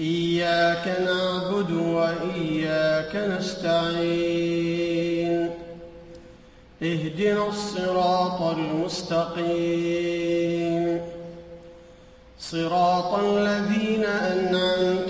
إياك نعبد وإياك نستعين. اهدنا الصراط المستقيم. صراط الذين أنعمت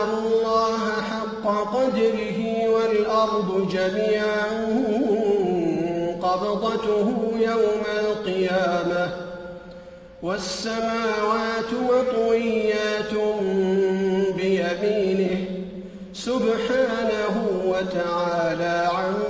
قدر الله حق قدره والأرض جميعا قبضته يوم القيامة والسماوات مطويات بيمينه سبحانه وتعالى عما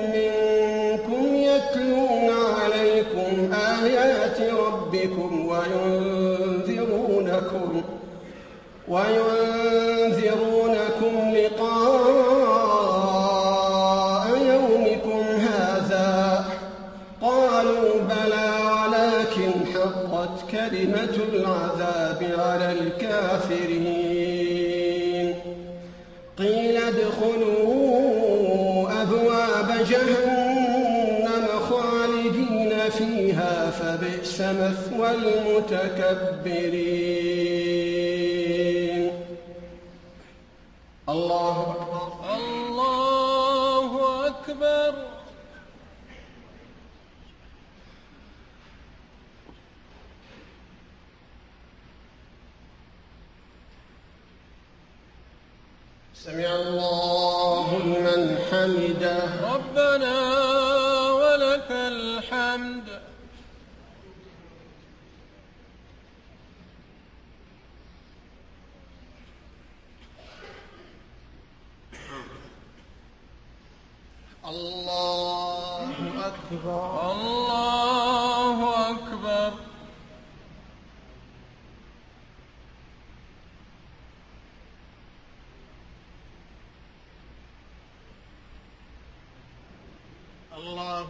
يتلون عليكم آيات ربكم وينذرونكم وينذرونكم لقاء يومكم هذا قالوا بلى ولكن حقت كلمة المتكبرين الله أكبر. الله أكبر. سمع الله لمن حمده. ربنا ولك الحمد الله أكبر الله أكبر الله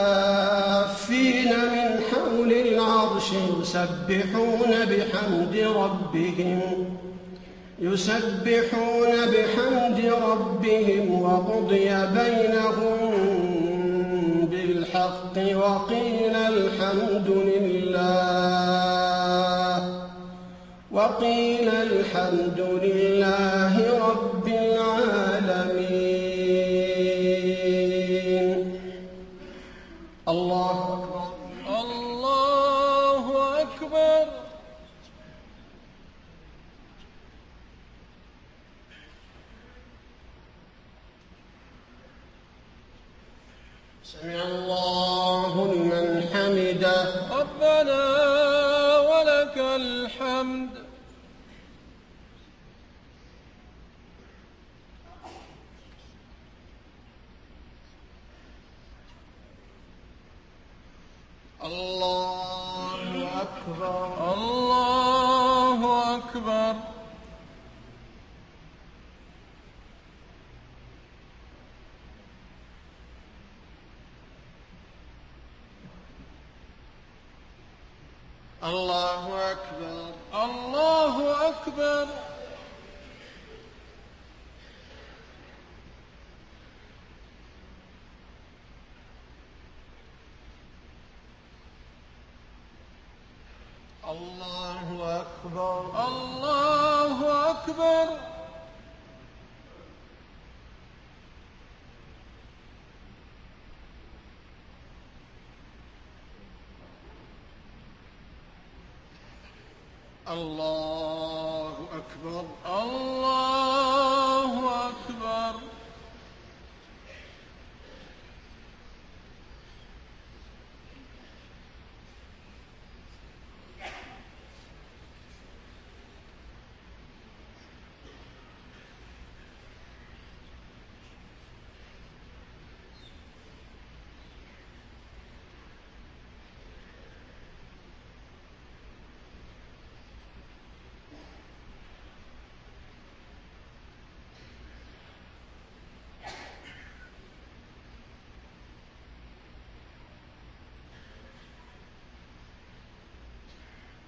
يسبحون بحمد ربهم يسبحون بحمد ربهم وقضي بينهم بالحق وقيل الحمد لله وقيل الحمد لله رب الله أكبر. الله أكبر الله أكبر الله أكبر الله أكبر الله أكبر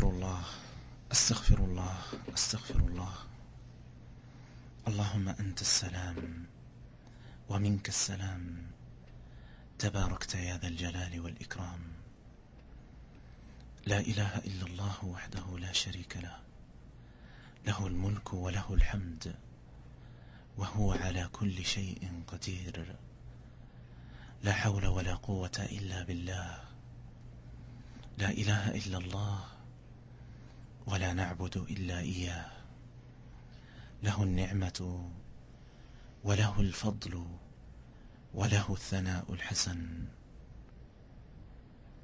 أستغفر الله أستغفر الله أستغفر الله. اللهم أنت السلام ومنك السلام. تباركت يا ذا الجلال والإكرام. لا إله إلا الله وحده لا شريك له. له الملك وله الحمد وهو على كل شيء قدير. لا حول ولا قوة إلا بالله. لا إله إلا الله ولا نعبد إلا إياه. له النعمة وله الفضل وله الثناء الحسن.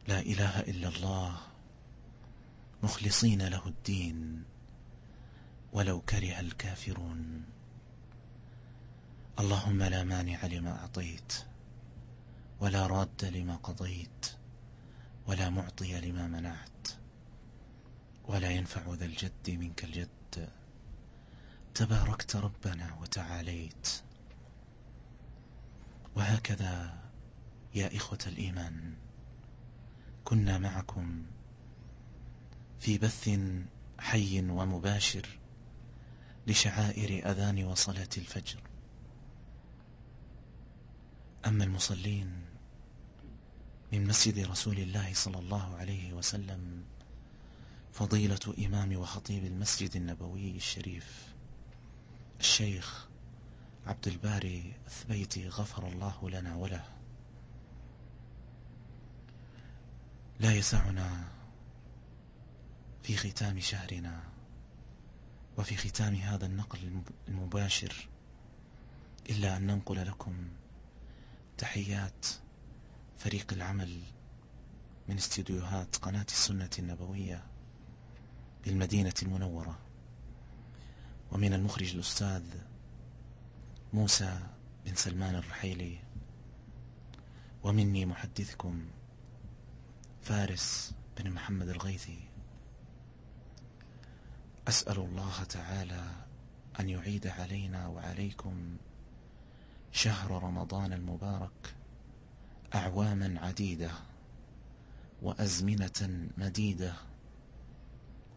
لا إله إلا الله مخلصين له الدين ولو كره الكافرون. اللهم لا مانع لما أعطيت ولا راد لما قضيت ولا معطي لما منعت. ولا ينفع ذا الجد منك الجد. تباركت ربنا وتعاليت. وهكذا يا إخوة الإيمان كنا معكم في بث حي ومباشر لشعائر أذان وصلاة الفجر. أما المصلين من مسجد رسول الله صلى الله عليه وسلم فضيلة إمام وخطيب المسجد النبوي الشريف الشيخ عبد الباري الثبيتي غفر الله لنا وله. لا يسعنا في ختام شهرنا وفي ختام هذا النقل المباشر إلا أن ننقل لكم تحيات فريق العمل من استديوهات قناة السنة النبوية. بالمدينة المنورة. ومن المخرج الأستاذ موسى بن سلمان الرحيلي. ومني محدثكم فارس بن محمد الغيثي. أسأل الله تعالى أن يعيد علينا وعليكم شهر رمضان المبارك أعواما عديدة وأزمنة مديدة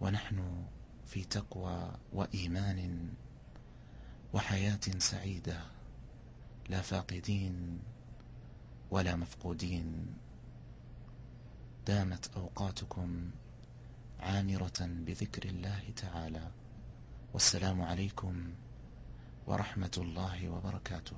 ونحن في تقوى وإيمان وحياة سعيدة لا فاقدين ولا مفقودين. دامت أوقاتكم عامرة بذكر الله تعالى والسلام عليكم ورحمة الله وبركاته.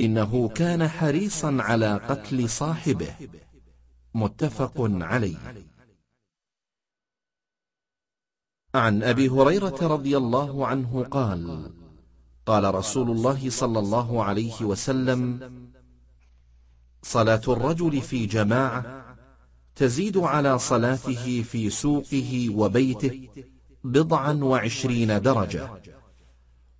إنه كان حريصا على قتل صاحبه. متفق عليه. عن أبي هريرة رضي الله عنه قال قال رسول الله صلى الله عليه وسلم صلاة الرجل في جماعة تزيد على صلاته في سوقه وبيته بضعا وعشرين درجة.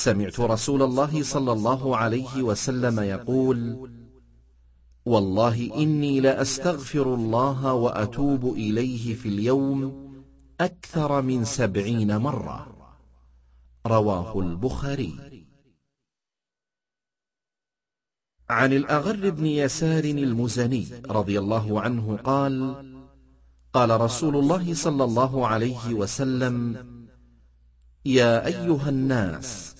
سمعت رسول الله صلى الله عليه وسلم يقول والله إني لأستغفر الله وأتوب إليه في اليوم أكثر من سبعين مرة. رواه البخاري. عن الأغر بن يسار المزني رضي الله عنه قال قال رسول الله صلى الله عليه وسلم يا أيها الناس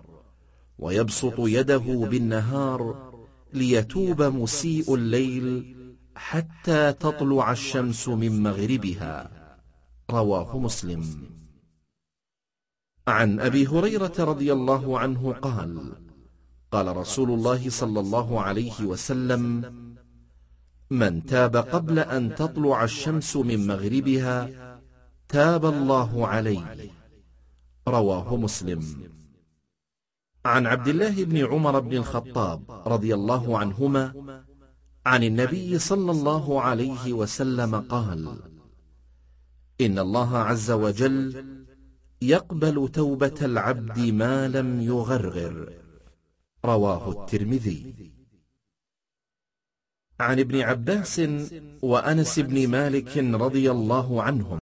ويبسط يده بالنهار ليتوب مسيء الليل حتى تطلع الشمس من مغربها. رواه مسلم. عن أبي هريرة رضي الله عنه قال قال رسول الله صلى الله عليه وسلم من تاب قبل أن تطلع الشمس من مغربها تاب الله عليه. رواه مسلم. عن عبد الله بن عمر بن الخطاب رضي الله عنهما عن النبي صلى الله عليه وسلم قال إن الله عز وجل يقبل توبة العبد ما لم يغرغر. رواه الترمذي. عن ابن عباس وأنس بن مالك رضي الله عنهم.